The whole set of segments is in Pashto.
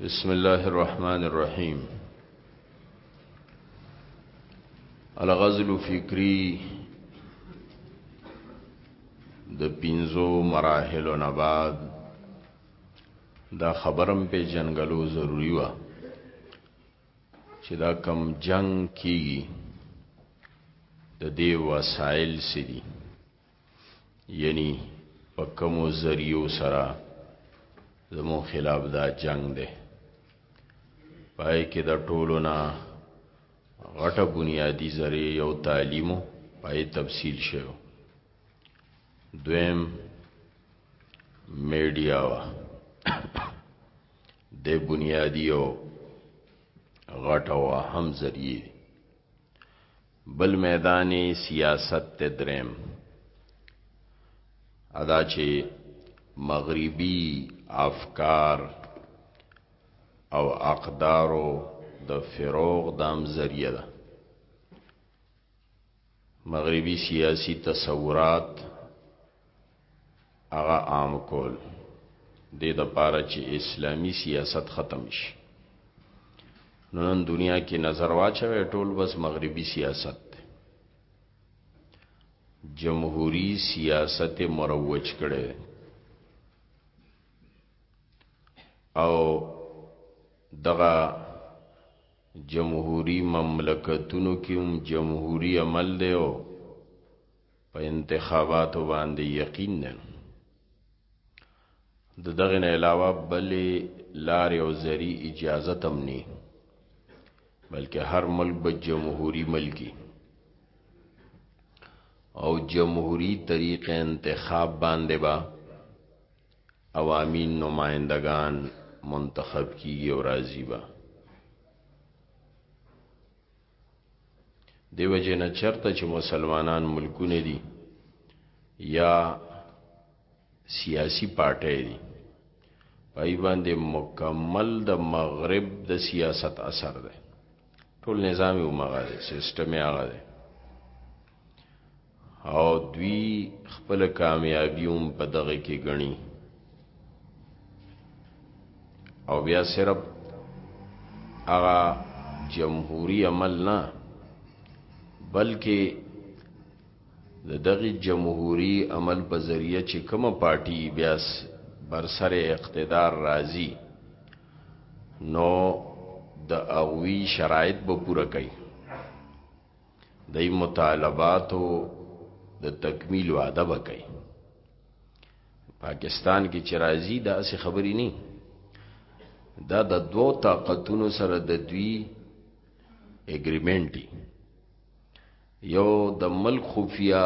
بسم الله الرحمن الرحيم الغزل فکری د پینزو مراحل نه بعد دا خبرم په جنگلو ضروری و چې دا کم جنگ کیږي د دې وسایل سړي یعنی په کومو ذریعو سره زمون خلاف دا جنگ دی پای کې د ټولو نه غټه بنیادی ذریعه یو تعلیمو پای تفصیل شو دویم میډیا وا د بنیادی او غټه وا هم ذریعه بل میدان سیاست ته دریم ادا چې مغربي افکار او اقدارو د فروغ دام ذریعہ ده مغربي سیاسي تصورات هغه عام کول د د پاره چې اسلامی سیاست ختم شي نن دنیا کې نظر واچوي ټول بس مغربي سیاست جمهوری سیاست مروج کړي او دغه جمهوری مملکتونو کې هم جمهوری عمل دی او په انتخاباتو باندې یقین نه د دغه نه علاوه بلې لار او ذری اجازه تم نه بلکې هر ملک به جمهوری ملکی او جمهوری طریق انتخاب باندې با عوامی نمائندگان منتخب کیږي او راضی با دیو جن چرته چې مسلمانان ملکونه دي یا سیاسی پارټي دي پای باندې مکمل د مغرب د سیاست اثر ده ټول نظامی او مغازه سیستم هغه ده او دوی خپل کامیابیوم په دغه کې غني او بیا صرف هغه جمهوری عمل نه بلکې د دغه جمهوری عمل په ذریعہ چې کومه پارټي بیا بر سر اقتدار راځي نو د اغوی شرایط به پوره کوي د مطالباتو د تکمیل وعده وکړي پاکستان کې چې راځي دا څه خبرې نه دا د دوو طاقتونو سره د دوی اګریمنت دی یو د ملک خفیه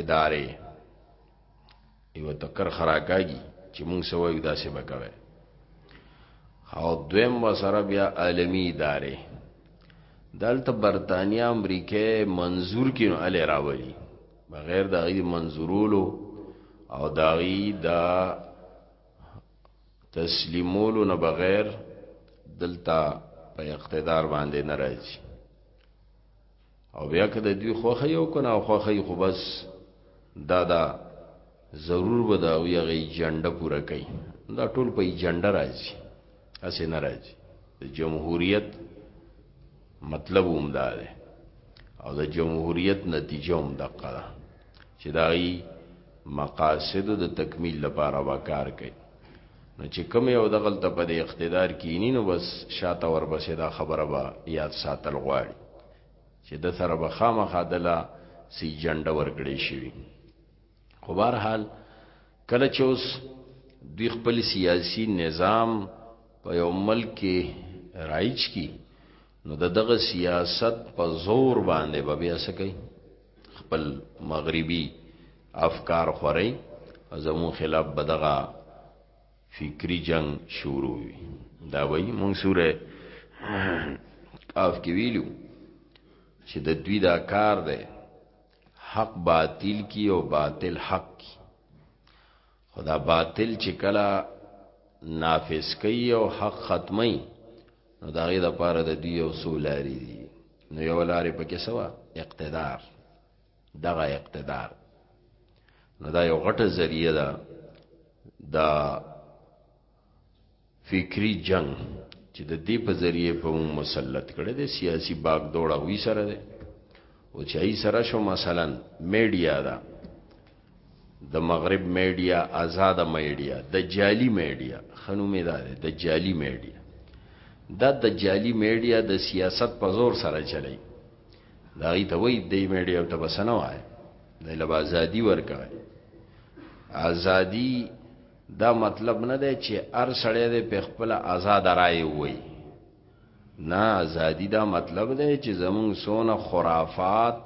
اداره یو تکر خراکاږي چې موږ سوي داسې وکوي او دویم وسره بیا عالمی اداره دلته برتانیا امریکه منظور کینو الی راولي بغیر د غي منظورولو او دا غي دا تسلیمولو نه بغیر دلته په اقتدار باندې ناراضي او بیا که د دوی خوخه یو کنه خوخه خو بس دا دا ضرور به دا وی غي جنډه پوره کوي دا ټول په جنډه راځي اسه نه راځي د جمهوریت مطلب هم دا ده او د جمهوریت نتیجه هم دقه ده چې دا غي مقاصد د تکمیل لپاره وکړ کوي نو چې کوم یو دغلته په دې اقتدار کینی نو بس شاته ورپسې دا خبره به یاد ساتل غواړي چې د سره به خامخا دله سی جنډه ورکړې شي خو بهر حال کله چې اوس دوی خپل سیاسی نظام په یو ملک کې رایج کی نو د دغه سیاست په زور باندې به بیا سکی خپل مغربي افکار خوري زمو خلاف بدغه فکری جنگ شروع وي دا وایي مونږ سوره کاف کې ویلو چې د دوی دا کار دی حق باطل کی او باطل حق کی خدا باطل چې کلا نافذ کوي او حق ختمي نو دا غي د پاره د دوی او سولاري دي نو یو لارې پکې سوا اقتدار دغه اقتدار نو دا یو غټه ذریعہ ده دا فکري جنګ چې د دې په ذریعه په مون مسلط کړي د سیاسي باغ دوړه وی سره ده او چې ای سره شو مثلا میډیا دا د مغرب میډیا آزاد میډیا د جعلی میډیا خنومې دا ده د جعلی میډیا دا د جعلی میډیا د سیاست په زور سره چلی دا غي ته وای د میډیا ته بسنه وای د لبا ازادي ورکړي ازادي دا مطلب نه دی چې ار سړی دی په خپل آزاد رائے وای نه ازادي دا مطلب دی چې زمون سونه خرافات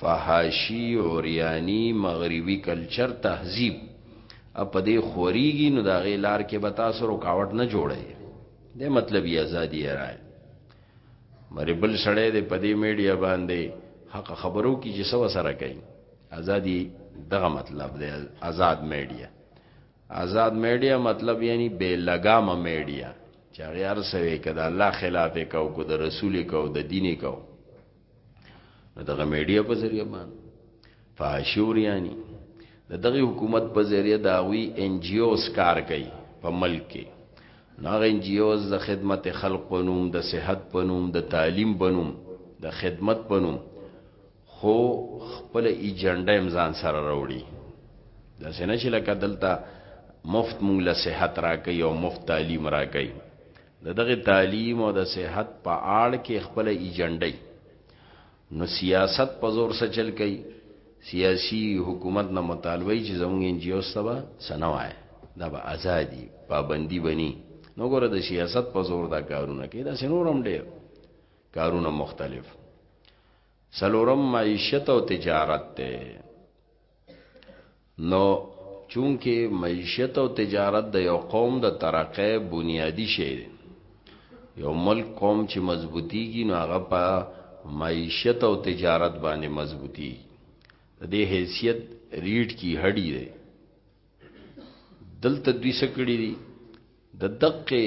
فحاشی اوریانی مغربي کلچر تهذیب اپ دې خوريږي نو دا غي لار کې به تاسو رکاوټ نه جوړي دې مطلب یې ازادي راي مری بل سړی دې په دې میډیا باندې حق خبرو کې چې سو سره کوي ازادي دغه مطلب دی آزاد میډیا آزاد میډیا مطلب یعنی بے لګام میډیا چې هغه ارسوي کده الله خلاف کو کو د رسول کو د دین کو نو دغه میډیا په ذریعہ باندې فاشور یعنی دغه حکومت په ذریعہ دا وی ان جی اوز کار کوي په ملک کې ناغه ان جی اوز د خدمت خلق پنوم د صحت پنوم د تعلیم پنوم د خدمت پنوم خو خپل ایجنډا هم ځان سره راوړي دا څنګه چې لکه دلته مفت مونږ له صحت راکې او مفت تعلیم راکې د دغه تعلیم او د صحت په آړ کې خپل ایجنډا نو سیاست په زور سره چل کوي سیاسی حکومت نه مطالبه چې زمونږ انجیو سبا سنوای دا به ازادي پابندي بني نو ګوره د سیاست په زور دا کارونه کوي دا سنورم ډیر کارونه مختلف څلورم معیشت او تجارت ته نو چونکه معیشت او تجارت د یو قوم د ترقې بنیادی شی دی یو ملک قوم چې مضبوطیږي نو هغه په معیشت او تجارت باندې مضبوطی د دې حیثیت ریټ کی هډی دی دلته دوی سکړی دی د دقه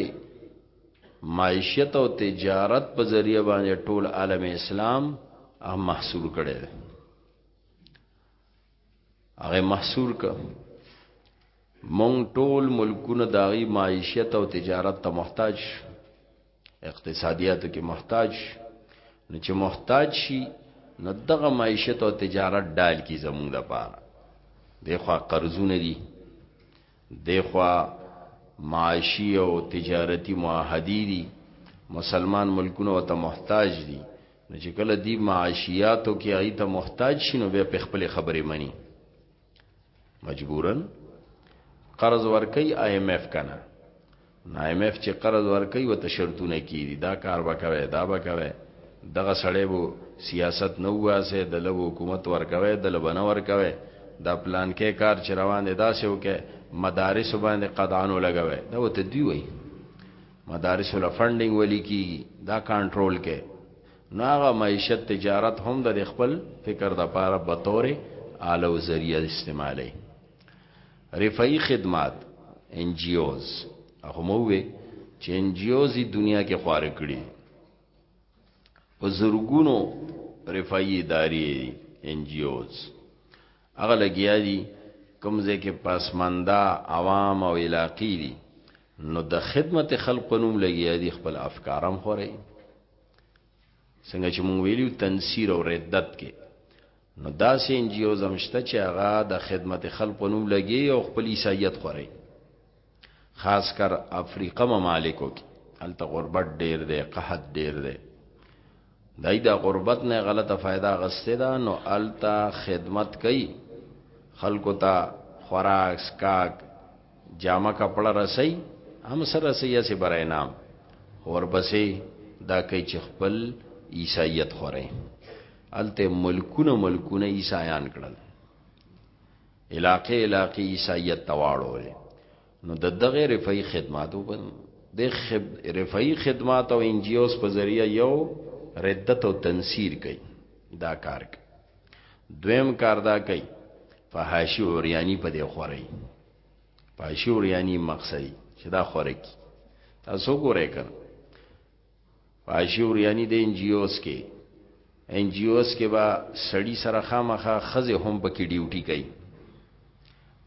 معیشت او تجارت په ذریعہ باندې ټول عالم اسلام هم محصول کړي دي هغه محصول ک مونږ ټول ملکونه داغي معیشت او تجارت ته محتاج شو اقتصادیاتو کې محتاج نو چې محتاج شي نو دغه معیشت او تجارت ډال کی زمونږ د پاره دغه قرضونه دي دغه معاشي او تجارتی معاهدی دي مسلمان ملکونه ته محتاج دي نو چې کله دی معاشیاتو کې هغه ته محتاج شي نو بیا په خپل خبرې مني مجبورا قرض ورکي آی ایم ایف کنه نه آی ایم ایف چې قرض ورکي و ته شرطونه کیدي دا کار وکوي دا وکوي دغه سړی وو سیاست نو واسه د لو حکومت ورکوي د لبنه ورکوي دا پلان کې کار چې روان دي دا سه وکي مدارس باندې قدانو لګوي دا وته دی وي مدارس له فندینګ ولي کی دا کنټرول کې نو هغه معیشت تجارت هم د خپل فکر د پاره به تور اعلی او ذریعہ استعمالي رفای خدمات ان جی اوز هغه مو وی چې ان جی اوز دنیا کې خوار کړی په زرګونو رفای ادارې ان جی اوز هغه لګیا دي کوم ځکه پاسماندا عوام او علاقې دي نو د خدمت خلق په نوم لګیا دي خپل افکارم خوري څنګه چې مونږ ویلو تنصیر او ردت کې نو دا سین جیو زمشته چې هغه د خدمت خلکو نوم لګي او خپل عیسایت خوري خاص کر افریقا ممالکو کې هلته غربت ډیر دی قحط ډیر دی دای دا غربت نه غلطه فائدہ غسته ده نو التا خدمت کوي خلکو ته خوراک سکاک جامه کپړه رسي هم سره سي سي برای نام ورپسې دا کوي چې خپل عیسایت خوري الته ملکونه ملکونه عیسایان کړل علاقې علاقې عیسایت تواړول نو د دغه رفای خدماتو په د رفای خدمات او انجیوز په ذریعہ یو ردت او تنصیر کوي دا کار کوي دویم کار دا کوي فحاشی اوریانی په دې خوري فحاشی اوریانی مقصدی چې دا خوره کی تاسو ګورئ کنه فحاشی اوریانی د ان جی اوز کې ان جی اوز کې با سړی سره خامخه خزه هم پکې ډیوټي کوي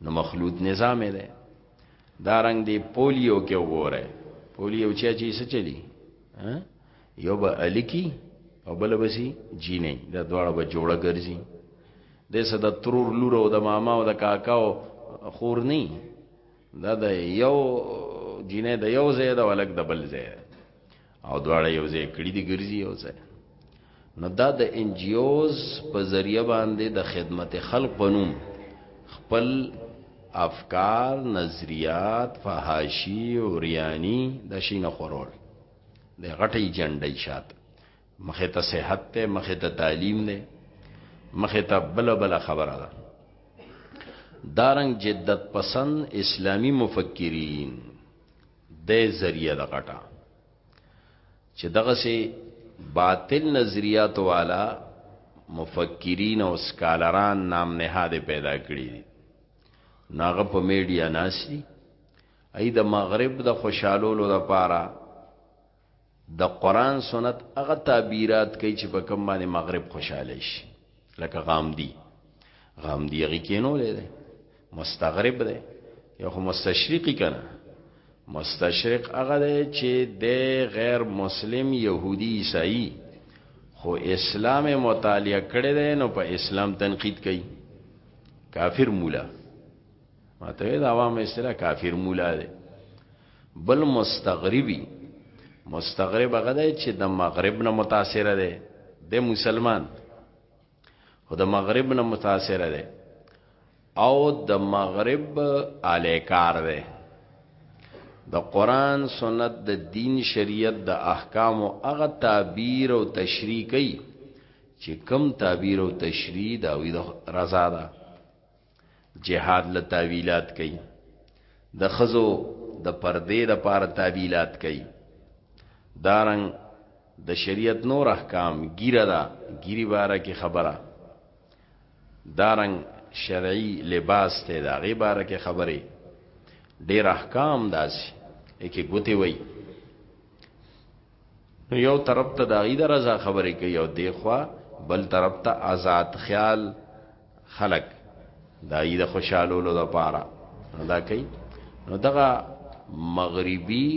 نو مخلوط نظام دی دارنګ دی پولیو کې وګوره پولیو چې چې څه چلی ها یو به الکی او بل به سی جینې دا دواړه به جوړه ګرځي د څه د ترور لور او د ماما او د کاکا او خور نه دا د یو جینې د یو ځای د ولک د بل ځای او دواړه یو ځای کړي دي ګرځي یو ځای نو دا د ان جی اوز په ذریعہ باندې د خدمت خلق بنوم خپل افکار نظریات فحاشی اوریانی د شینه خورول د غټي جنډي شات مخه ته صحت ته مخه ته تعلیم نه مخه ته بل بل خبره ده دارنګ جدت پسند اسلامی مفکرین د ذریعہ د غټا چې دغه سي باطل نظریات والا مفکرین او سکالران نام نهاده پیدا کړی دي ناغه په میډیا ناشي ای د مغرب د خوشالولو د پاره د قران سنت هغه تعبیرات کوي چې په کوم باندې مغرب خوشاله شي لکه غامدی غامدی هغه کینو لري دی مستغرب دی یو خو مستشرقی کنه مستشرق هغه دی چې د غیر مسلم يهودي عیسائی خو اسلام مطالعه کړی دی نو په اسلام تنقید کوي کافر مولا ماته دا عوام استرا کافر مولا دی بل مستغربي مستغرب هغه دی چې د مغرب نه متاثر دی د مسلمان خو د مغرب نه متاثر دی او د مغرب الیکار دی د قران سنت د دین شریعت د احکام او هغه تعبیر او تشریح کوي چې کم تعبیر او تشریح دا وی د رضا ده جهاد له تعویلات کوي د خزو د پردې د پاره تعویلات کوي دارنګ د شریعت نور احکام ګیره دا ګیری باره کې خبره دارنګ شرعي لباس ته دا غي باره کې خبره ډیر احکام داسي کې ګوتې وای نو یو طرف ته د غي د رضا خبرې کوي او دی خوا بل طرف ته آزاد خیال خلق دا یی د خوشالولو د پاره دا کوي نو دغه مغربي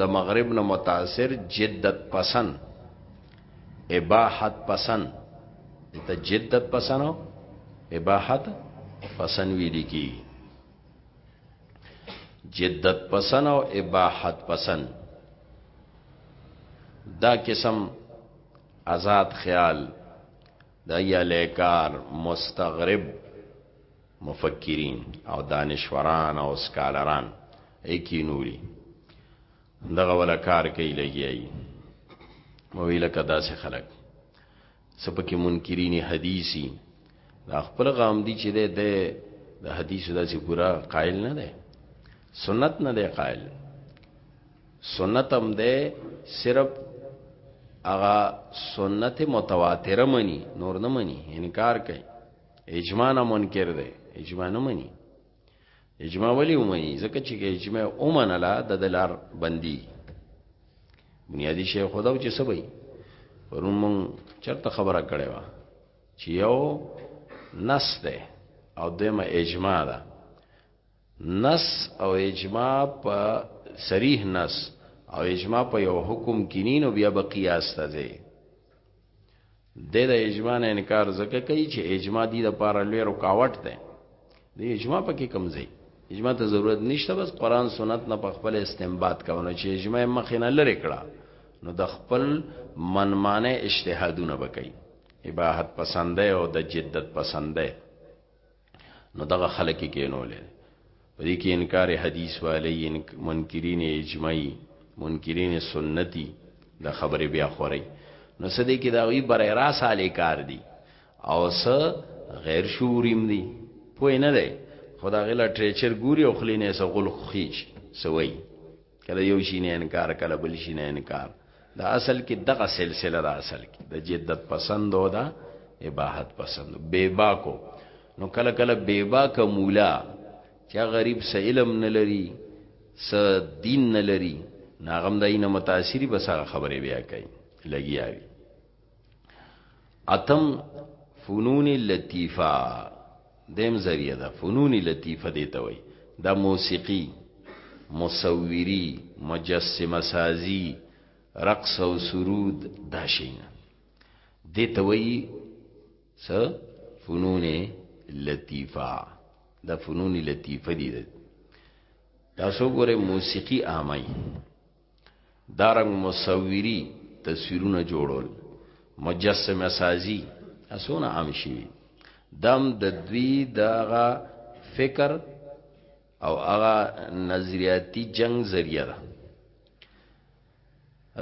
د مغرب نه متاثر جدت پسند اباحت پسند ته جدت پسند او اباحت پسند ویل کی جدت پسند او اباحت پسند دا قسم آزاد خیال دا یا لیکار مستغرب مفکرین او دانشوران او سکالران ایکی نوری دغه ولا کار کوي لګي وی لکه داسې خلک څه پکې منکرین حدیثی دا خپل غام دي چې ده د حدیثو داسې پورا قائل نه ده سنت نه ده قائل سنت هم ده صرف هغه سنت متواتره مني نور نه مني انکار کوي اجماع نه منکر ده اجماع نه مني اجماع ولی ومني ځکه چې اجماع ومنله د دلار بندي بنیادی شی خدا چې سبي پرون مون چرته خبره کړې و چې یو نس ده او دمه اجماع ده نس او اجماع په صریح نس او اجماع په یو حکم کینین او بیا به قیاس ته ځي دی د اجماع نه انکار ځکه کوي چې اجماع دی د پاره لوی رکاوټ ده د اجماع پکې کمزې اجماع ته ضرورت نشته بس قران سنت نه په خپل استنباط کونه چې اجماع مخ نه لری کړه نو د خپل منمانه اجتهادونه وکړي اباحت پسنده او د جدت پسنده نو دغه خلک کې کینولې په دې کې انکار حدیث والی منکرین اجماعي منکرین سنتي د خبرې بیا خوري نو سدې کې دا وی برای را سالې کار دي او س غیر شوریم دي پوه نه ده خدا غلا ټریچر ګوري او خلینې سغل خخیش سوي کله یو شي نه انکار کله بل شي نه انکار دا اصل کې دغه سلسله دا اصل کې د جدت پسند او دا اباحت پسند بیبا کو نو کله کله بیبا کا مولا چا غریب سه علم نه لري سه دین نه لري ناغم دای نه متاثری بس هغه خبره بیا کوي لګیاوی اتم فنون لطیفه دیم ذریعہ دا فنون لطیفه دیتا وی دا موسیقی مصوری مجسمه سازی رقص او سرود دا شینا دیتا وی س فنون لطیفه دا فنون لطیفه دی تاسو ګوره موسیقی عامه دارنګ مصوری تصویرونه جوړول مجسمه سازی اسونه عام شي دم د دوی دغه فکر او هغه نظریاتی جنگ ذریعہ ده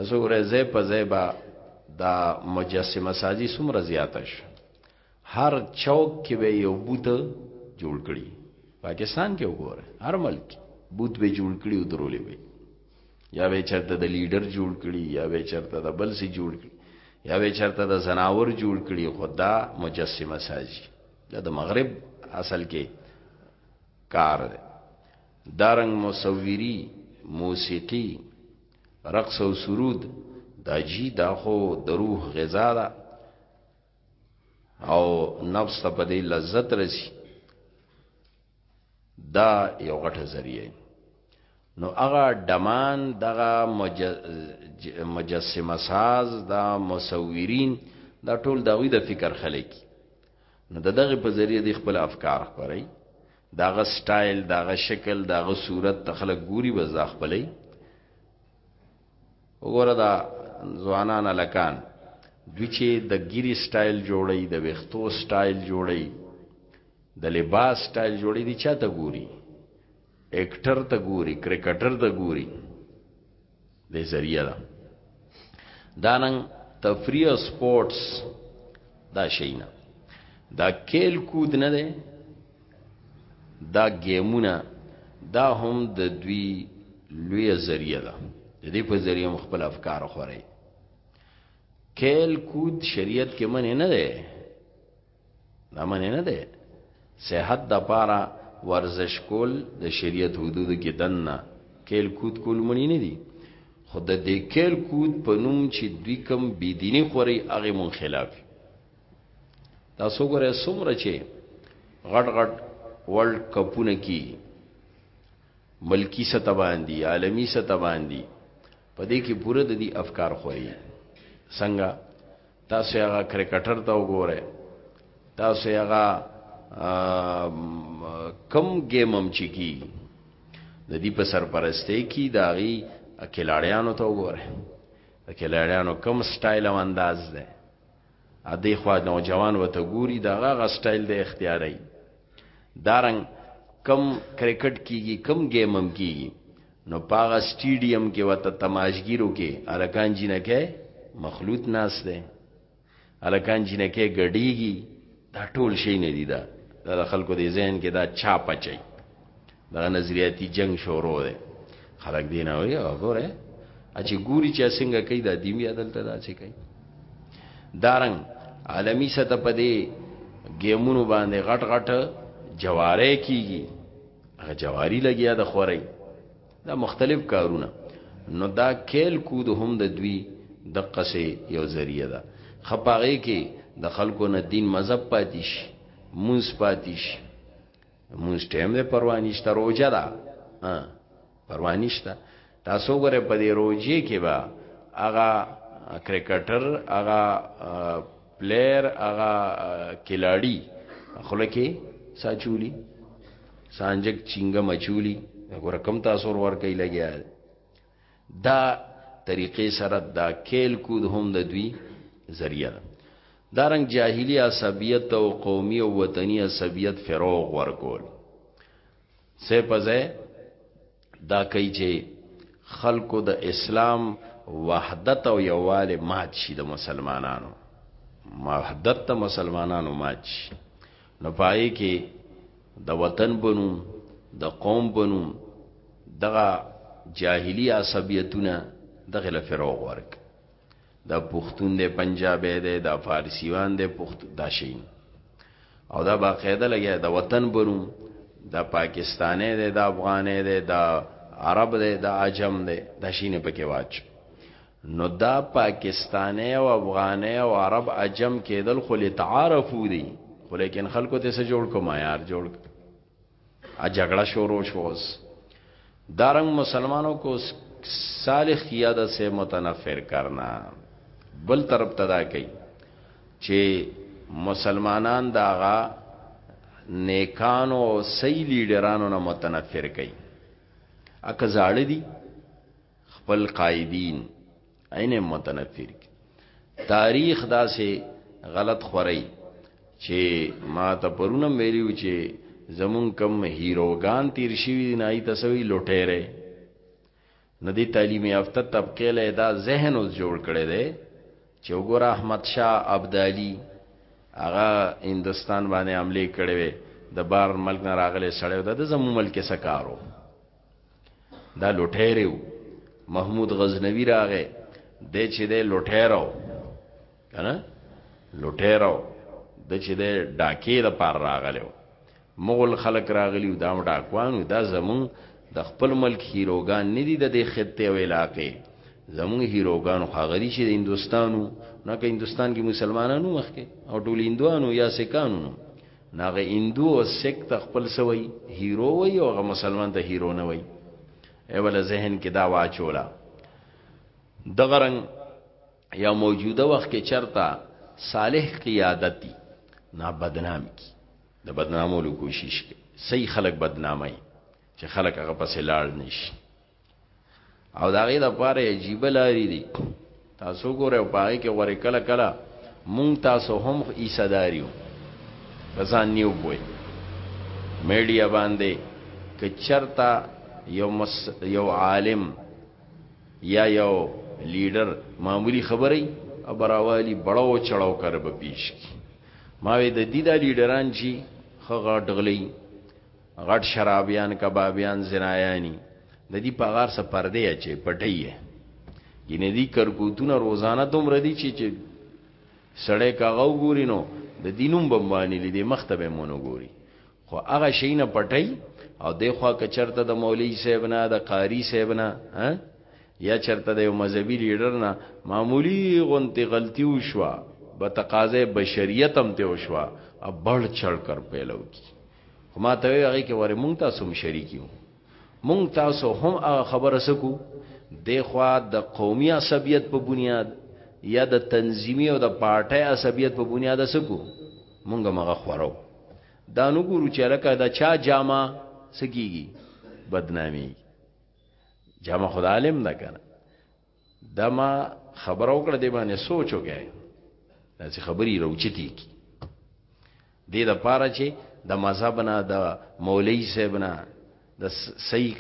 اسوره زې په زې با دا مجسمه سازی سمره زیاتش هر چوک کې به یو بوت جوړ کړي پاکستان کې وګوره هر ملک بوت به جوړ کړي او درولې وي یا به چرته د لیډر جوړ کړي یا به چرته د بل سي جوړ کړي یا به چرته د زناور جوړ کړي خدا مجسمه سازي دا د مغرب اصل کې کار دی دارنګ مصوری موسیقي رقص او سرود دا جی دا خو د روح غذا ده او نفس ته په دې لذت رسی دا یو غټه ذریعہ نو هغه دمان دغه مجسمه ساز دا مصورین دا ټول دغوی د فکر خلک نو دغه په ذریعہ د خپل افکار خوري داغه سټایل داغه شکل داغه صورت تخلق ګوري بس دا خپلې وګوره دا ځوانان الکان دوی چې د ګيري سټایل جوړي د وختو سټایل جوړي د لباس سټایل جوړي دي چاته ګوري اکټر ته ګوري کرکټر ته ګوري د ذریعہ دا دانن تفریح سپورتس دا شینا دا کېل کود نه ده دا ګیمونه دا هم د دوی لوی ذریعہ ده د دې په ذریعہ مخبل افکار خوري کېل کود شریعت کې منې نه ده دا منې نه ده صحت د پاره ورزش کول د شریعت حدود کې دنه کېل کود کول منې نه دي خود د کېل کود په نوم چې دوی کم بيدینی خوري هغه مون خلاف دا سوګره سمره چې غټ غټ ورلد کپونه کی ملکی سطح باندې عالمی سطح باندې په دې کې پوره د دې افکار خوري څنګه تاسو هغه کرکټر ته وګوره تاسو هغه کم گیم هم چی کی د دې په سرپرسته کی داغي کلاړیانو ته وګوره کلاړیانو کم سټایل او انداز ده ا دې خوا نوجوان وته ګوري دا غا سټایل د اختیاري دارنګ کم کرکټ کیږي کم گیم هم کیږي نو پاغه سټیډیم کې وته تماشګیرو کې الکان جنکه مخلوط ناس ده الکان جنکه ګډیږي دا ټول شي نه دي دا د خلکو د ذهن کې دا چا پچي دا نظریاتی جنگ شروع دی خلک دی نه وی وګوره چې ګوري چې څنګه کوي دا دی بیا دلته دا چې کوي دارنګ عالمی سطح په دی گیمونو باندې غټ غټ جواره کیږي هغه جواری لګیا د خوري دا مختلف کارونه نو دا کیل کود هم د دوی د قصې یو ذریعہ ده خپاغه کې د خلکو نه دین مذهب پاتیش مونږ پاتیش مونږ ټیم دې پروا نشته روزه ده ها پروا نشته تاسو غره په دې روزه کې با اغا کرکټر اغا پلیر اغا کلاړی خله کې ساچولی سانجک چنګ مچولی غره کم تاسو ور کوي لګیا دا طریقې سره دا کېل کود هم د دوی ذریعہ ده دا رنګ جاهلی عصبیت او قومي او وطني عصبیت فروغ ورکول سه پځه دا کوي چې خلکو د اسلام وحدت او یواله مات شي د مسلمانانو وحدت د مسلمانانو مات شي نو پای کې د وطن بنوم د قوم بنوم دغه جاهلی عصبیتونه دغه له فروغ ورک دا پښتون دی پنجابی دی دا فارسیوان دی پښت دا شین او دا باقاعده لګیا د وطن بنوم دا پاکستاني دی دا افغاني دی دا عرب دی دا عجم دی دا شین پکې واچ نو دا پاکستانې او افغانې او عرب عجم کېدل خو لتعارفو دي خو لیکن خلکو ته څه جوړ کو معیار جوړ ا جګړه شروع شو اوس دارنګ مسلمانانو کو صالح قیادت سے متنفر کرنا بل طرف تدا کوي چې مسلمانان داغه نیکانو او صحیح لیډرانو نه متنفر کوي اکه زاړه دي خپل قائدین عین متنفر کی تاریخ دا سه غلط خورئی چې ما ته پرونم ویلو چې زمون کم هیروګان تیر شوی نه ای تسوی لوټیره نه دی تعلیم یافته طبقه له دا ذهن اوس جوړ کړي دی چې وګور احمد شاه ابدالی هغه هندستان باندې حمله کړې وي د بار ملک نه راغلي سړی د زمو ملک سکارو دا لوټیرو محمود غزنوی راغې د چې د لوټیرو کنه لوټیرو د چې د ډاکې د پار راغلو مغول خلق راغلی دا ډاکوانو دا زمون د خپل ملک هیروګان ندي د دې خطه او علاقې زمون هیروګان خاغری چې د هندستانو نه که هندستان کې مسلمانانو مخکې او ټول هندوانو یا سکانو ناغه هندو او سیک ته خپل سوی هیرو وی او غ مسلمان ته هیرو نه وی ایول ذهن کې دا واچولا دغرنګ یا موجوده وخت کې چرتا صالح قیادتی نا بدنام کی د بدنامولو کوشش کوي صحیح خلک بدنامي چې خلک هغه پسې لاړ نشي او دا غي د پاره عجیب لاري دي تاسو ګوره او پاره کې غوړې کله کله مونږ تاسو هم عیسی داریو ځان نیو پوي میډیا باندې که چرتا یو مس یو عالم یا یو لیډر معمولی خبرې ابراوالی بڑاو چړاو کر به پیش کی ما وی د دې د لیډران چی خغه ډغلی غټ شرابیان کبابیان زنایانی د دې په غار سره پردې اچي پټي یې ینه دې کرکوتونه روزانه دومره دي چې چې سړی کاغه وګوري نو د دینوم بمبانی لیدې مخته به مونږ وګوري خو هغه شي نه پټي او د خوا کچرته د مولوی صاحب نه د قاری صاحب نه یا چرته د یو مذهبي لیډر نه معمولی غونتی غلطي وشوه به تقاضې بشریت هم ته وشوه اب بڑ چړ کر پیلو کی خو ما ته وی هغه کې وره مونږ تاسو هم شریکیو مونږ تاسو هم هغه خبره سکو د خوا د قومي عصبیت په بنیاد یا د تنظیمی او د پارټي عصبیت په بنیاد سکو مونږ مغه خورو دا نو ګورو چې لکه دا چا جامه سکیږي بدنامي جامه خدای عالم نه کنه دا ما خبره وکړه دی باندې سوچ وکړي دا چې خبري روچتي کی دې د پاره چې د مذهب نه د مولوی صاحب نه د صحیح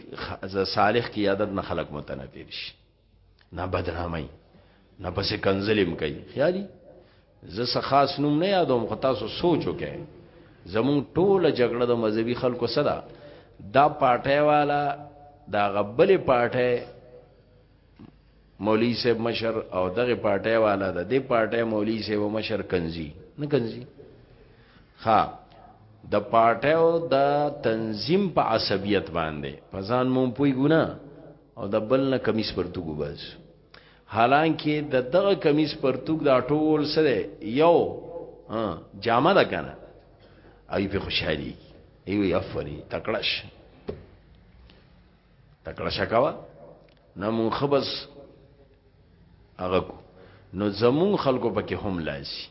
صالح کی عادت نه خلق متنفر شي نه بدنامي نه پسې کنزلم کوي خیالي زه څه خاص نوم نه یادوم خو تاسو سوچ وکړئ زمون ټوله جګړه د مذهبي خلکو سره دا پارټي والا دا غبلې پارټي مولوی صاحب مشر او دغه پارټي والا د دې پارټي مولوی صاحب مشر کنزي نه کنزي ها د پارټي او د تنظیم په عصبیت باندې په ځان مونږ پوي ګونه او د بل نه کمیس پرتګو بس حالانکه د دغه کمیس پرتوک دا ټول سره یو جامه ده کنه ای په خوشحالي ای وی افری تکړش تکړش کاوه نمون خبس هغه کو نو زمون خلکو پکې هم لاسي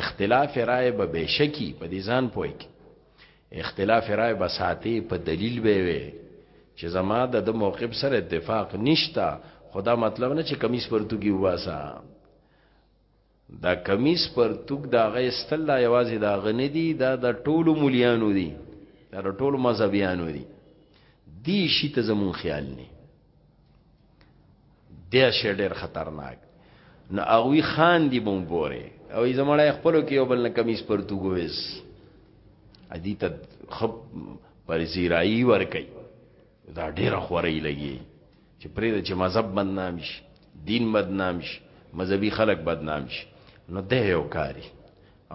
اختلاف رائے به بشکی په دې ځان پوي اختلاف رائے بساتی په دلیل به وي چې زما د د موقف سره اتفاق نشتا خدا مطلب نه چې کمیس پر تو کی واسا دا کمیس پر توک دا غي استل دا یوازې دا غنی دی دا د ټولو مليانو دی دا د ټولو مذهبيانو دی دی شي ته زمون خیال نه دې شی ډېر خطرناک نو اوی خان دی بون ګوره او ای زمړای خپلو کې یو بل نه کمیس پرتو ګویس ادي ته خب پر زیرای ور کوي دا ډېر خوري لګي چې پرې چې مذهب بدنام شي دین بدنام شي مذهبي خلک بدنام شي نو ده یو کاری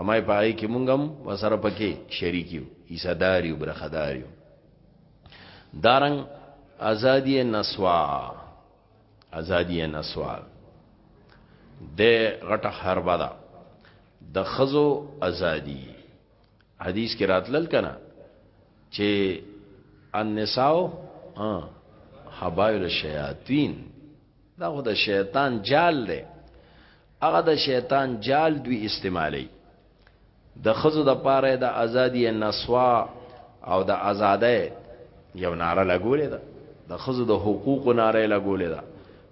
امای پای کې مونږ هم وسره پکې شریکیو ایصداریو برخداریو دارنګ ازادي نسوا ازادي نسوا د غټه حربه ده د خزو ازادي حدیث کې راتلل کنا چې النساء حبایل الشیاطین دا خو د شیطان جال دی هغه د شیطان جال دوی استعمالي د ښځو د پاره د ازادي نسوا او د ازادۍ یو ناره لګولې ده د ښځو د حقوقو ناره لګولې ده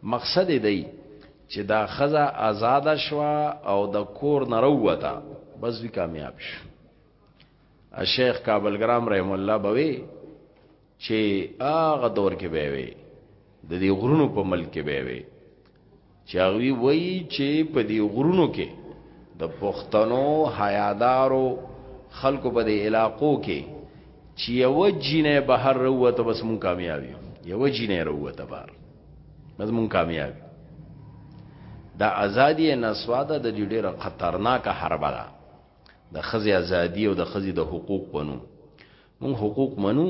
مقصد دی چې دا ښځه آزاد شوا او د کور نه وروته بس وی کامیاب شو شیخ کابل ګرام رحم الله بوي چې هغه دور کې به وي د دې غرونو په ملک کې به وي چې هغه وی چې په دې غرونو کې د پښتنو حیادارو خلکو په دې علاقو کې چې یو جینې بهر وروته بس مون کامیاب یو یو جینې وروته بهر بس مون کامیاب دا ازادي نسواده د دې ډېره خطرناکه حربه ده د خزي ازادي او د خزي د حقوق پنو مونږ حقوق منو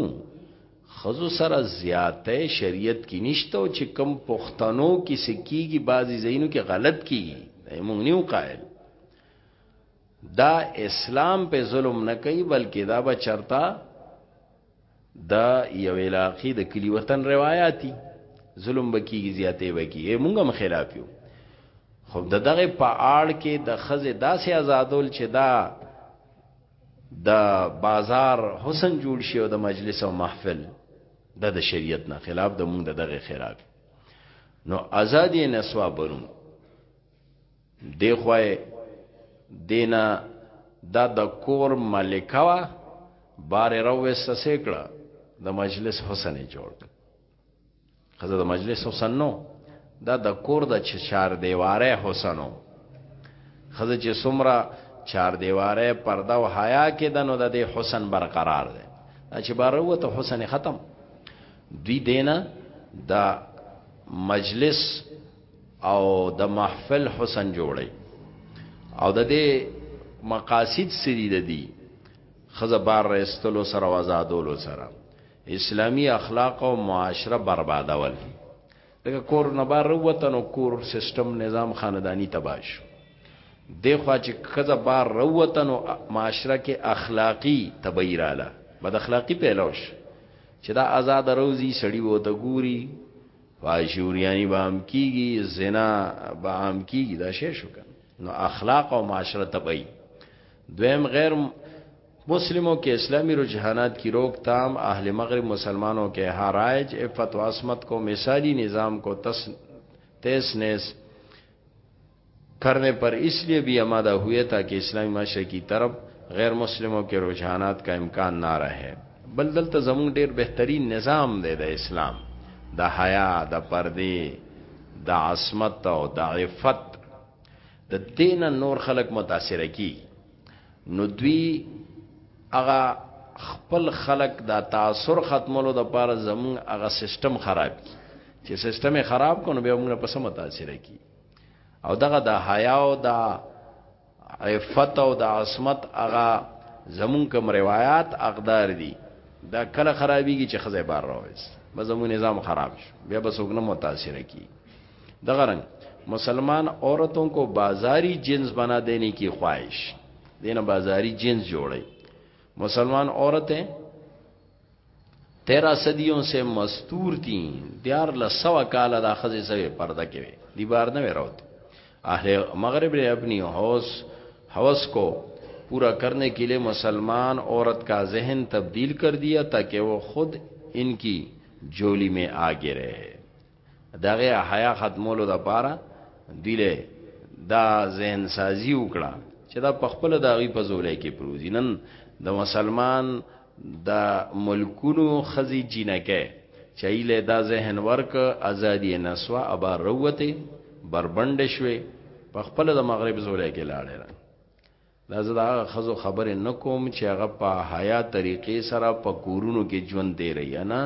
خزو سره زیاته شریعت کې نشته او چې کم پښتنو کې سکیږي بعضی زینو کې غلط کیږي مونږ نیو قائل دا اسلام په ظلم نه کوي بلکې دا به چرتا دا یو علاقې د کلی وطن روایتي ظلم بکیږي زیاته بکیږي مونږ هم خلاف یو خو دغه په آړ کې د خزه داسې آزادول چې دا د بازار حسن جوړ شي او د مجلس او محفل د د شریعت نه خلاف د مونږ دغه خلاف نو ازادي نسوا برون دی خوای دینا دا د کور ملکوا بار روسته سیکړه د مجلس حسن جوړ خزه د مجلس حسن نو دا د کور د چار دیواره حسنو خزه چې سمرا چار دیواره پرده او حیا کې د نو د حسن برقرار دی چې باروه ته حسن ختم دوی دینه د مجلس او د محفل حسن جوړي او د دې مقاصد سری د دي خزه بار رستلو سره وازادولو سره اسلامی اخلاق او معاشره بربادول دغه کور نه بار وروته نو کور سیستم نظام خاندانی تباه شو دغه چې کزه بار وروته نو معاشره کې اخلاقی تبعی رااله بد اخلاقی پیلوش چې دا آزاد روزي سړی وو ته ګوري فاشوریانی به هم کیږي زنا به هم کیږي دا شی شو کنه نو اخلاق او معاشره تبعی دویم غیر مسلمو کې اسلامي رجحانات کی روک تام اهل مغرب مسلمانو کې هارایج افت و عصمت کو مثالی نظام کو تس تیس نیس کرنے پر اس لیے بھی امادہ ہوئے تھا کہ اسلامی معاشرے کی طرف غیر مسلموں کے رجحانات کا امکان نہ رہے بل دلته زمون ډیر بهترین نظام دی د اسلام د حیا د پردې د عصمت او د عفت د دین نور خلق متاثر کی نو دوی هغه خپل خلق دا تاثر ختمولو د پاره زمون هغه سیستم خراب کی چې سیستم خراب کو نو به موږ په سم تاثیر کی او دغه د حیا او د عفت او د عصمت هغه زمون کوم روایت اقدار دي دا کله خرابيږي چې خزه بار راوځي به زمون نظام خراب شي بیا به څوک نه متاثر کی دغه رنګ مسلمان عورتوں کو بازاری جنس بنا دینے کی خواہش دینا بازاری جنس جوڑے مسلمان عورتیں تیرہ صدیوں سے مستور تھیں دیار لسوا کالا دا خزی سوی پردہ کے دیوار نوے روت اہل مغرب نے اپنی حوث حوث کو پورا کرنے کے لیے مسلمان عورت کا ذہن تبدیل کر دیا تاکہ وہ خود ان کی جولی میں آگے رہے دغه حیا ختمولو د پاره دی له دا ذهن سازی وکړه چې دا په خپل داغي په زولې کې پروزی نن د مسلمان د ملکونو خزي جنکه چایله دا ذهن ورک ازادي نسوا ابا روته بربند شوي په خپل د مغرب زولې کې لاړې دا زه د هغه ښځو خبرې نه کوم چې هغه په حیا طریقې سره په کورونو کې ژوند تېروي نه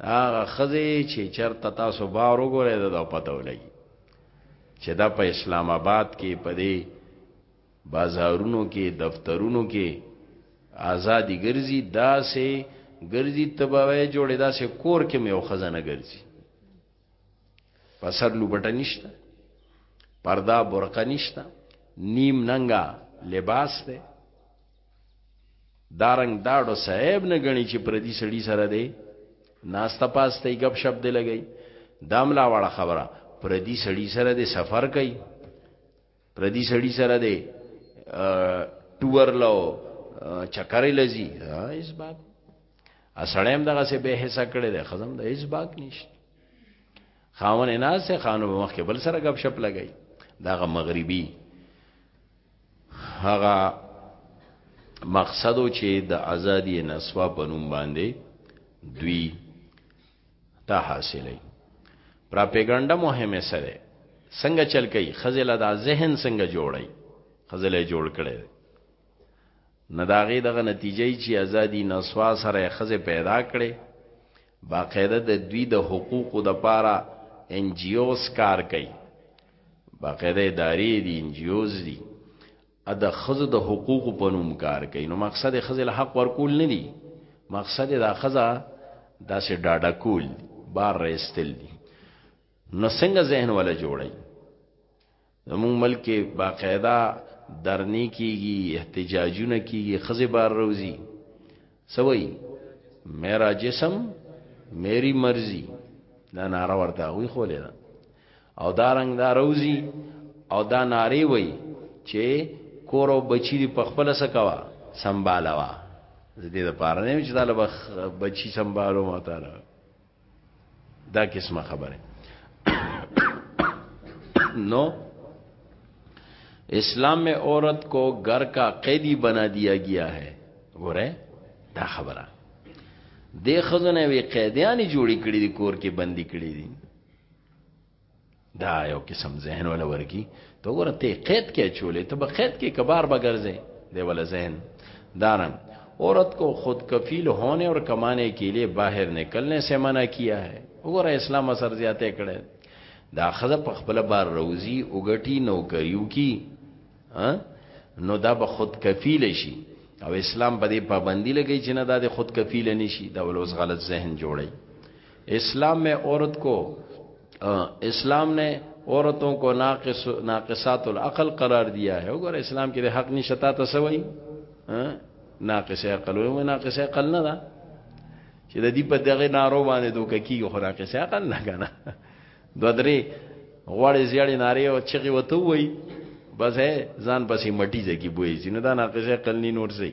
هغه ښځې چې چرته تاسو بار وګورئ دا د پته ولګي چې دا په اسلام آباد کې په دې بازارونو کې دفترونو کې ازادي ګرځي دا سه ګرځي تبوي جوړې دا سه کور کې مې او خزانه ګرځي په سر لوبټه نشته پردا برقه نشته نیم ننګا لباس ده دارنګ داړو صاحب نه غني چې پردي سړي سره دی ناستا پاسته غب شپ دی لګي داملا واړه خبره پردي سړي سره دی سفر کوي پردي سړي سره دی ټور لو چکرې لذي هیڅ باک اسړم دغه سه به حصہ کړي ده خزم ده هیڅ باک نشته خاون نه سه خانو مخ کې بل سره غب شپ لګي دغه مغربي هغه مقصدو چې د ازادي نسوا په نوم باندې دوی دا حاصلې پراپګاندا مهمه سره څنګه چل کوي خزل دا ذهن څنګه جوړي خزل جوړ کړي نه داغه دغه نتیجې چې ازادي نسوا سره خزه پیدا کړي باقاعده د دوی د حقوقو د پاره ان جی اوز کار کوي باقاعده ادارې دي ان جی اوز دي ا د ښځو د حقوقو په نوم کار کوي نو مقصد یې ښځې له حق ورکول نه دي، مقصد یې دا ښځه داسې ډاډه کول دي، بار را ایستل دي. نو څنګه ذهن ولا جوړي زموږ ملک کې باقاعده درنې کیږي احتجاجونه کیږي خزه بار روزي سوئی میرا جسم میری مرضی دا ناره ورته وی خولې دا او دا رنگ دا روزی او دا ناری وی چې کور او بچی دی په خپل سکوا سنبالوا زه دې لپاره نه چې طالب بچی سنبالو ما تعالی دا قسمه خبره نو اسلام میں عورت کو گھر کا قیدی بنا دیا گیا ہے ګوره دا خبره د خزنه وی قیدیانی جوړی کړی دی کور کې بندي کړی دی دا یو قسم ذهن ولا ورکی ته ورته قید کې چولې ته به قید کې کبار بغرزه دی ولا ذهن دارن عورت کو خود کفیل ہونے اور کمانے کے لیے باہر نکلنے سے منع کیا ہے وګوره اسلام اثر زیاته کړي دا خزه په خپل بار روزي اوګټي نو کریو کی نو دا به خود کفیل شي او اسلام په دې پابندی لګی چې نه دا د خود کفیل نشي دا ولوس غلط ذهن جوړي اسلام میں عورت کو اسلام نے عورتوں کو ناقص ناقصات العقل قرار دیا ہے وګوره اسلام کې د حق نشتا تسوي ناقص عقل وي ناقص عقل نه ده چې د دې په دغه نارو باندې دوک کیږي خو ناقص عقل نه کنه دوه درې غواړي زیړې ناری او چغي وته وي بس ځان پسې مټی ځکه بوې چې نه دا ناقص عقل نه نور ځي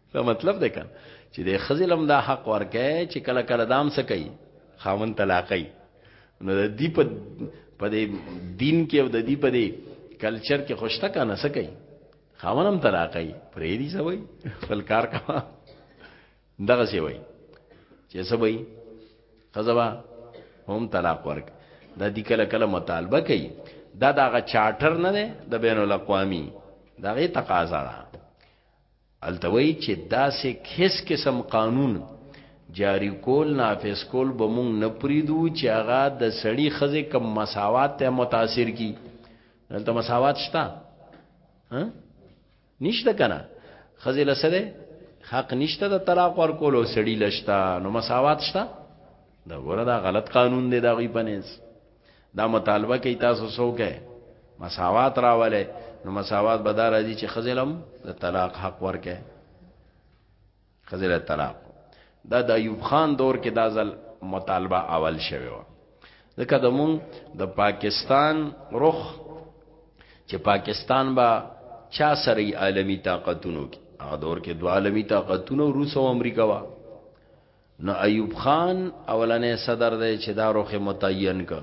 دا مطلب دی کنه چې د خزلم دا حق ورکه چې کله کله دام سکی خاون طلاقي نو د دې په په دین کې او د دې په دې کلچر کې خوشته کنه سکی خاونم طلاقي پرې دي سوي خپل کار کا دغه سی وای چې سوي خزبا هم طلاق ورک د دې کله کله مطالبه کوي دا دغه چارټر نه ده د بین الاقوامي دغه تقاضا ده هلته وایي چې داسې هېڅ قسم قانون جاري کول، نافذ کول به موږ نه پرېږدو چې هغه د سړي ښځې کوم مساوات ته متاثر کړي. دلته مساوات شته؟ نشته که نه؟ ښځې له څه دی؟ حق نشته د طلاق ورکول او سړي له شته، نو مساوات شته؟ دا ګوره دا غلط قانون دی د هغوی په منځ. دا مطالبه کوي تاسو سوګه مساوات راواله نو مساوات به دار دي چې خزلم د طلاق حق ورکه خزل طلاق دا د ایوب خان دور کې دا ځل مطالبه اول شوی و ځکه د مون د پاکستان رخ چې پاکستان با چا سره عالمی طاقتونو کې هغه دور کې دوه عالمی طاقتونو روس او امریکا وا نو ایوب خان اولنې صدر دی چې دا روخه متعین ک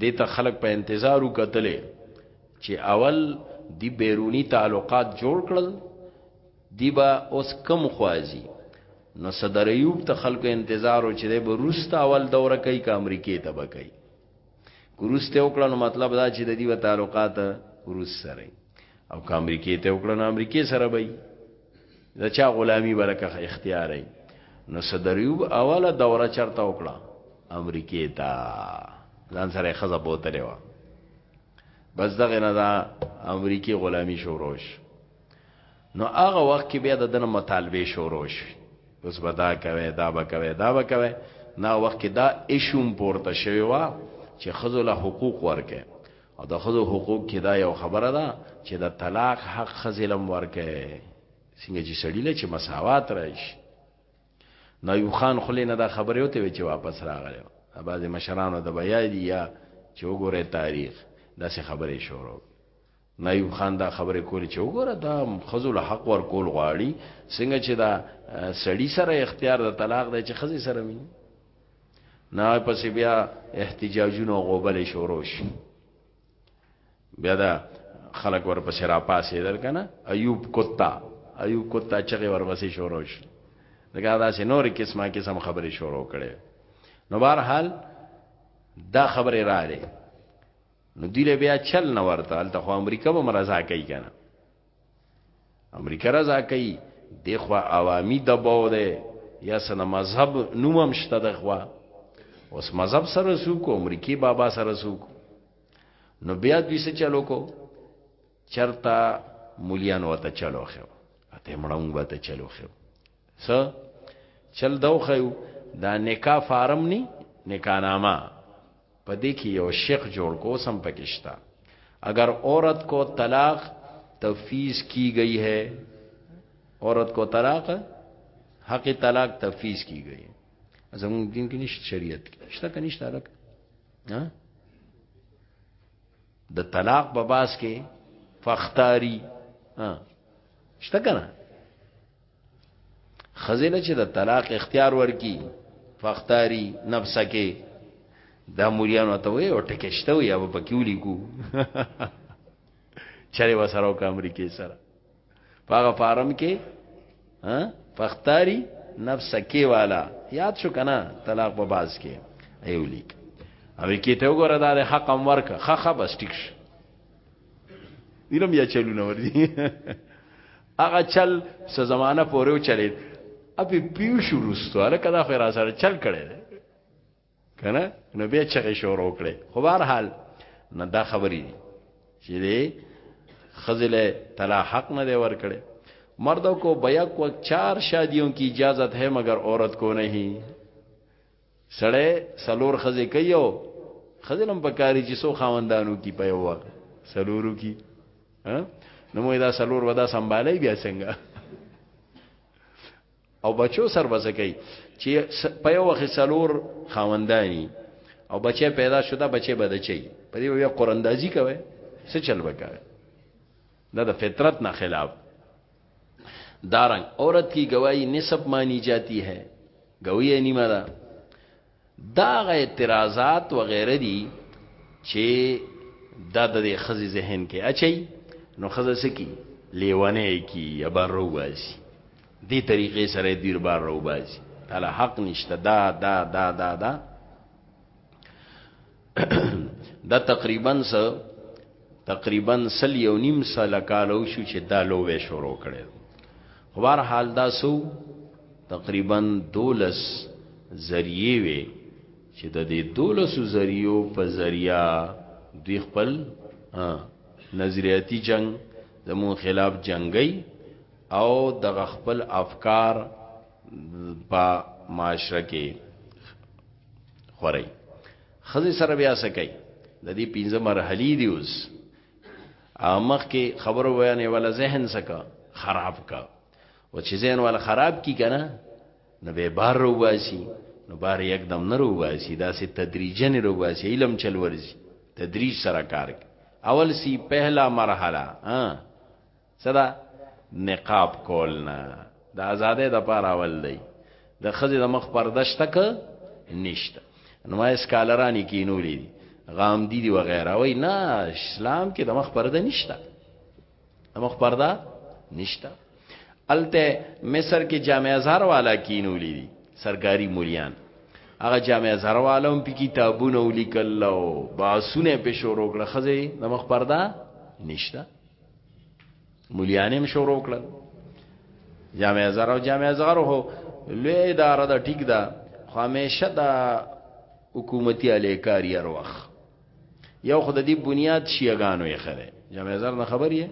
دې ته خلک په انتظار وکتلې چې اول دی بیرونی تعلقات جوړ کړل دی با اوس کم خوازی نو صدر ایوب ته خلکو انتظار و چې به روسته اول دوره کوي که امریکې ته به کوي روس ته وکړه نو مطلب دا چې د دې و تعلقات روس سره او که امریکې ته وکړه نو امریکې سره به دا چا غلامی برکه اختیار ای نو صدریوب اوله دوره چرته وکړه امریکې ته ځان سره خزه بوتلې و بس دغه نه دا امریکي غلامی شوروش نو هغه وخت کې بیا د دنه مطالبه شروع شوه اوس به دا کوي دا به کوي دا به کوي نا وخت کې دا ایشوم پورته شوی و چې خزو له حقوق ورکه او د خزو حقوق کې دا یو خبره ده چې د طلاق حق خزلم ورکه څنګه چې سړی له چې مساوات راشي نایو خان خلې نه دا خبره وته چې واپس راغله بعض مشرانو د بیا دی یا چې وګوره تاریخ دا څه خبره شروع نایوب خان دا خبرې کولې چې وګوره دا ښځو له حق ورکول غواړي څنګه چې دا سړی سره اختیار د طلاق دی چې ښځې سره مینه نه پسې بیا احتجاجونه او غوبلې شروع شي بیا دا خلک ورپسې را پاسېدل که نه ایوب کتا ایوب کتا چغې ورپسې شروع شي دغه داسې نورې قسمه قسم خبرې شروع کړې نو بهرحال دا خبرې راغلې نو دی له بیا چل نه ورته الته خو امریکا به مرزا کوي کنه امریکا رضا کوي د خو عوامي دباو ده یا سن مذهب نومم شته د خو اوس مذهب سره سوق امریکي بابا سره سوق نو بیا دوی څه چلو کو چرتا مليان وته چلو خو اته مړون وته چلو خو څه چل دا وخیو دا نکاح فارم نی نکاح نامه په دې کې یو شیخ جوړ کو سم پکشتا اگر عورت کو طلاق تفیز کی گئی ہے عورت کو طلاق حق طلاق تفیز کی گئی ہے زمون دین کې نشته شریعت کې شته کني شته لک ها د طلاق په باس کې فختاری ها شته کنه خزله چې د طلاق اختیار ورکی فختاری نفسه کې دا مولیانو ته وې او ټکشته وې او پکیولی کو چره وسره او امریکای سره پاغه فارم کې ها فختاری نفس کې والا یاد شو کنه طلاق په باز کې ایو لیک او کې ته وګوره دا حق ام ورک خخه بس ټیک شي دیلم یا چلونه ور دي هغه چل څه زمانہ پورې وچلید اپی پیو شروع ستو الکه دا خو را سره چل کړي کنه نو بیا چغې شروع کړي خو بهر حال نه دا خبرې دي چې دې خزله تلا حق نه دی ور کړي مردوں کو بیک وقت چار شادیوں کی اجازت ہے مگر عورت کو نہیں سړی څلور ښځې کوي او ښځې هم په کاري چې څو خاوندانو کی په یو وخت څلورو کی نو موږ دا څلور ودا سنبالای بیا څنګه او بچو سر بس کوي چې په یو وخت څلور خاوندانی او بچي پیدا شو دا بچي بده چي په دې بیا قراندازي کوي څه چل وکړي دا د فطرت نه خلاف دارنګ عورت کی گواہی نسب مانی جاتی ہے گوی نیمه ده دا غ اعتراضات و غیره دي چې دا د خزي ذهن کې اچي نو خزه سکی لیوانه کی یا بار رو بازی دی طریقې سره دیر بار رو بازی تعالی حق نشته دا دا دا دا دا دا تقریبا س تقریبا سل یو نیم سال کالو شو چې دا لوې شروع کړي خو بهر حال دا سو تقریبا دولس ذریعہ وي چې د دې دولس ذریعو په ذریعہ دوی خپل نظریاتی جنگ زمون خلاف جنگي او د خپل افکار په معاشره کې خوري خزي سره بیا سکي د دې پنځه مرحلي دی اوس امخ کې خبرو بیانې ولا ذهن سکا خراب کا او چې ذهن ولا خراب کی کنه نو به بار رواسي نو بار یکدم نه رواسي دا سه تدریجن رواسي علم چل ورزي تدریج سره کار اول سی پہلا مرحله ها څه ده نقاب کول نه د آزادۍ د پاره اول دی د خزې د مخ پرده شته که نشته نو ما اسکالرانی کینولې دي غام دي دي وغیرہ وای نه اسلام کې د مخ پرده نشته د مخ پرده نشته الته مصر کې جامع اظهر والا کینولې دي سرکاري مليان هغه جامع اظهر والا هم په کتابونو ولیکل او باسونه په شروع کړ خزه د مخ پرده نشته مليانم شروع کړل جامع زر او جامع زر هو لوی اداره د ټیک ده خو همیشه د حکومتي الیکاری هر وخت یو خدای دی بنیاد شیعاګانو یې خره جامع زر نه خبر یې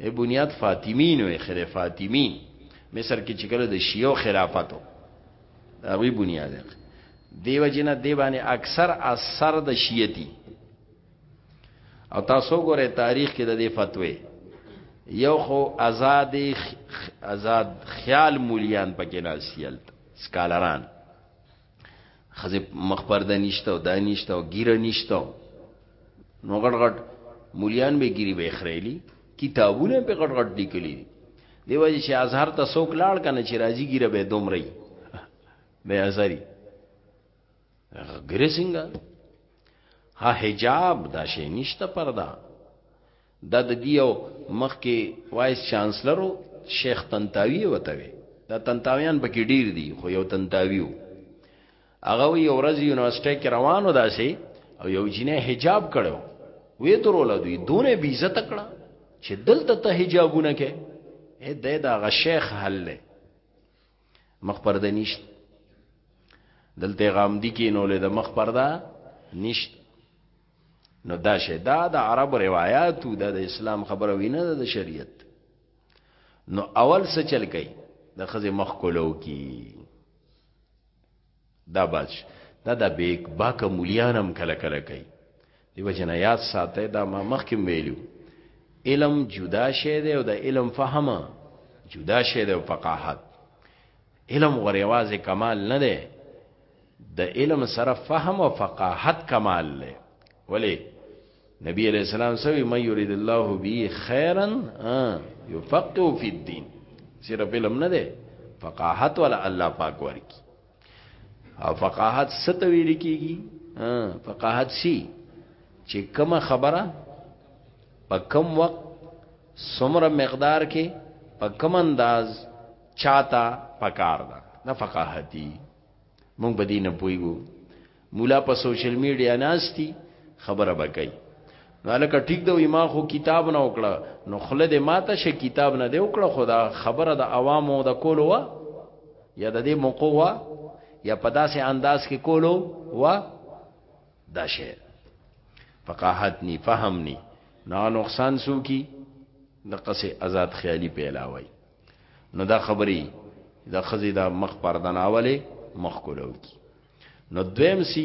ای بنیاد فاطمینو یې خره فاطمین مصر کې چې کله د شیعو خلافتو هغه بنیاد دیو جن دی باندې اکثر اثر د شیعتی او تاسو ګوره تاریخ کې د دې فتوی یو خو آزاد آزاد خیال مولیان پکې ناسیل سکالران خزه مخبر د نشته او د نشته او ګیره نشته نو غټ غټ مولیان به ګیری به خریلی کتابونه به غټ غټ لیکلی دی وجه چې ازهر ته سوک لاړ کنه چې راځي ګیره به دومره دی ازری غګری څنګه ها حجاب دا شی نشته پردا د د دیو مخ کې وایس چانسلرو شیخ تنتاوی وته وی دا تنتاویان پکې ډیر دي خو یو تنتاویو هغه یو ورځ یونیورسيټي کې روانو داسې او یو جنې حجاب کړو وې ترول دوی دونه بی عزت کړه چې دلته ته حجابونه کې اے د دا غ شیخ حل له مخ پرده نشت دلته غامدی کې نو له مخ پرده نشت نو دا شه دا د عرب روایتو د اسلام خبره وینه د شریعت نو اول څه چل گئی د خزه مخ کولو کی دا بادش دا دا بیک باک مولیان هم کله کله کوي دی وجنه یاد ساته دا ما مخکې ویلو علم جدا شی دی او د علم فهمه جدا شی دی او فقاهت علم غریوازه کمال نه دی د علم سره فهم او فقاهت کمال دی ولی نبی علیہ السلام سوی من یرید الله بی خیرا یفقه فی الدین صرف علم نه ده فقاحت ولا الله پاک ورکی او فقاحت ستویل کیږي فقاحت سی چې کومه خبره په کم وخت سمره مقدار کې په کم انداز چاته پکار ده نه فقاحتی مونږ په دې نه پويګو مولا په سوشل میډیا ناشتي خبره بکای نو لکه ټیک دا ما خو کتاب نه وکړه نو خله دې ماته شه کتاب نه دې وکړه خدا خبره د عوامو د کولو وا یا د دې موقو وا یا په داسې انداز کې کولو وا دا شی فقاحت نی فهم نی نه نقصان سو کی د قصه آزاد خیالي پیلاوي نو دا خبري دا خزي دا مخ پردناوله مخ کولو کی نو دویم سی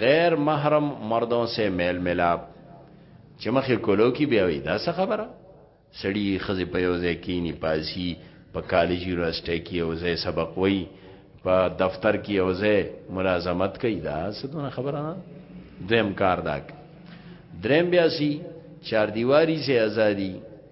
غیر محرم مردوں سے میل ملاب چې مخې کولو کی بیا وی دا څه خبره سړی خزي په یو ځای کې نی پاسی په کالج یونیورسيټي کې یو ځای سبق وای په دفتر کې یو ځای ملازمت کوي دا څه دونه خبره نه دویم کار داک دریم بیا سی چار دیواری سے ازادي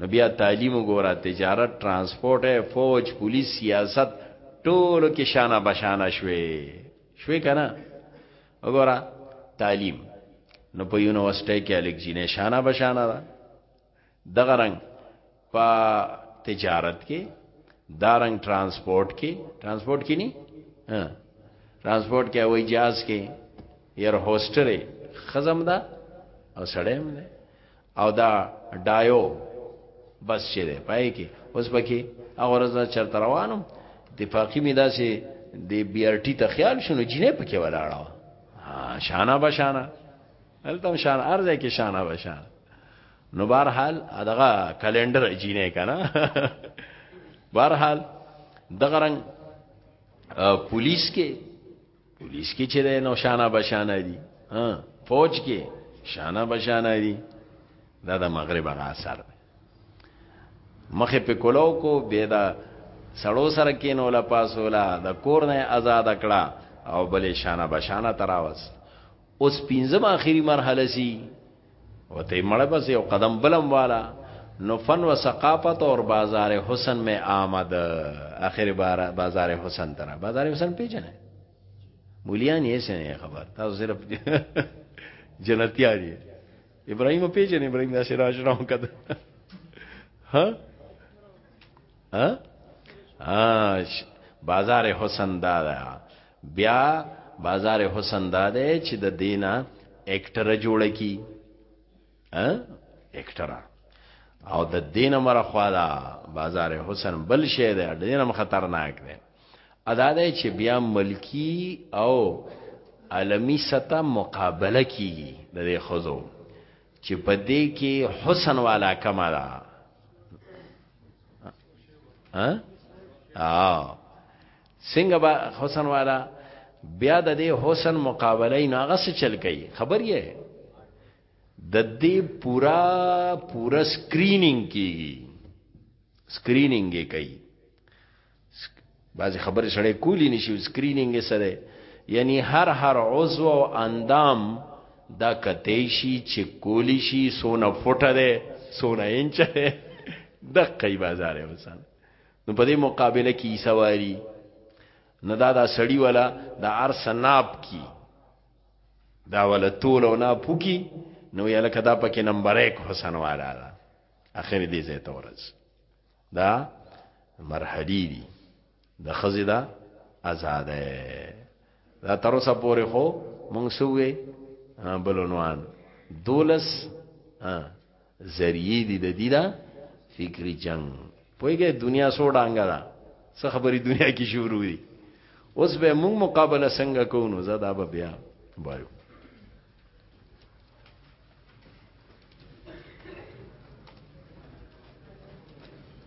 نو بیا تعلیم وګوره تجارت ترانسپورت فوج پولیس سیاست ټول کې شانه بشانه شوي شوي کنه وګوره تعلیم نو په یونیورسيټي کې الګ جینې شانه بشانه ده دغه رنګ په تجارت کې دارنګ ترانسپورت کې ترانسپورت کې نه ها ترانسپورت کې وای جاز کې ایر هوستره خزم ده او سړیم ده او دا ډایو بس چې ده پای کې اوس پکې هغه ورځ چرته روانم اتفاقی می داسې د بی آر ټی ته خیال شونه جینې پکې ولاړه شانه بشانه هلته شان ارزه کې شانه بشانه نو بهر حال دغه کلندر جینې کنه بهر حال دغه رنگ پولیس کې پولیس کې چې ده نو شانه بشانه دي ها فوج کې شانه بشانه دي دا د مغرب هغه اثر دی مخه په کولو کو به دا سړو سره کینو لا پاسولا د کور نه آزاد کړه او بلې شانه بشانه تراوس اوس پنځم اخیری مرحله سی وته مړه بس یو قدم بلم والا نو فن و ثقافت اور بازار حسن میں آمد اخر بازار حسن ترا بازار حسن پیژنه مولیان یې سنه خبر تاسو صرف جنتیا دي ابراهیم پیژنه ابراهیم داسې راځنو کده ها ها بازار حسن دا ده بیا بازار حسن دا دی چې د دینا اکټره جوړه کی ا اکټره او د دینه مرخوا دا بازار حسن بل شی دی دینه خطرناک دی ادا دی چې بیا ملکی او عالمی سطح مقابله کیږي د دې خزو چې په دې کې حسن والا کما ده ها څنګه به حسن والا بیا د دې حسن مقابله نه هغه څه چل کوي خبر یې د دې پورا پورا سکرینینګ کیږي سکرینینګ یې کوي بعضی خبرې سړې کولی نشي سکرینینګ یې سره یعنی هر هر عضو او اندام دا کته شي چې کولی شي سونه فوټه ده سونه انچ ده د قی بازار وسان نو په دې مقابله کې عیسی وایي نه دا دا سړی ولا د ارسناب کی دا ولا طول او نه پوکی نو یاله کدا پکې نمبر 1 حسن والا دا اخر دې زه ته ورز دا مرحلی دی د خزې دا آزاده دا تر اوسه پورې خو مونږ سوې بلونوان دولس ذریعې دي د دې دا فکری جنگ پوهیږئ دنیا سو ډانګه ده څه خبرې دنیا کې شروع دي اوس به موږ مقابله څنګه کوو نو زدا به بیا وایو